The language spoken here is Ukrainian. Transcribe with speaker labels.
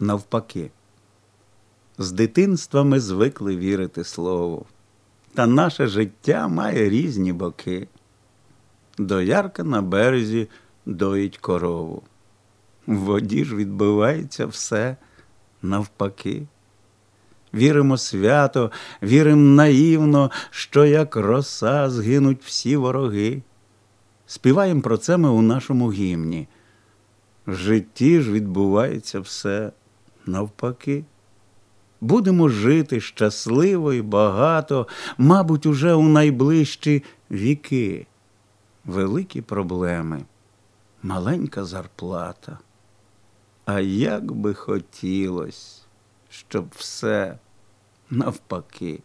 Speaker 1: навпаки. З дитинства ми звикли вірити слову, та наше життя має різні боки. Доярка на березі доїть корову. В воді ж відбувається все навпаки. Віримо свято, віримо наївно, що як роса згинуть всі вороги. Співаємо про це ми у нашому гімні. В житті ж відбувається все навпаки. Будемо жити щасливо і багато, мабуть, уже у найближчі віки. Великі проблеми, маленька зарплата. А як би хотілось, щоб все навпаки.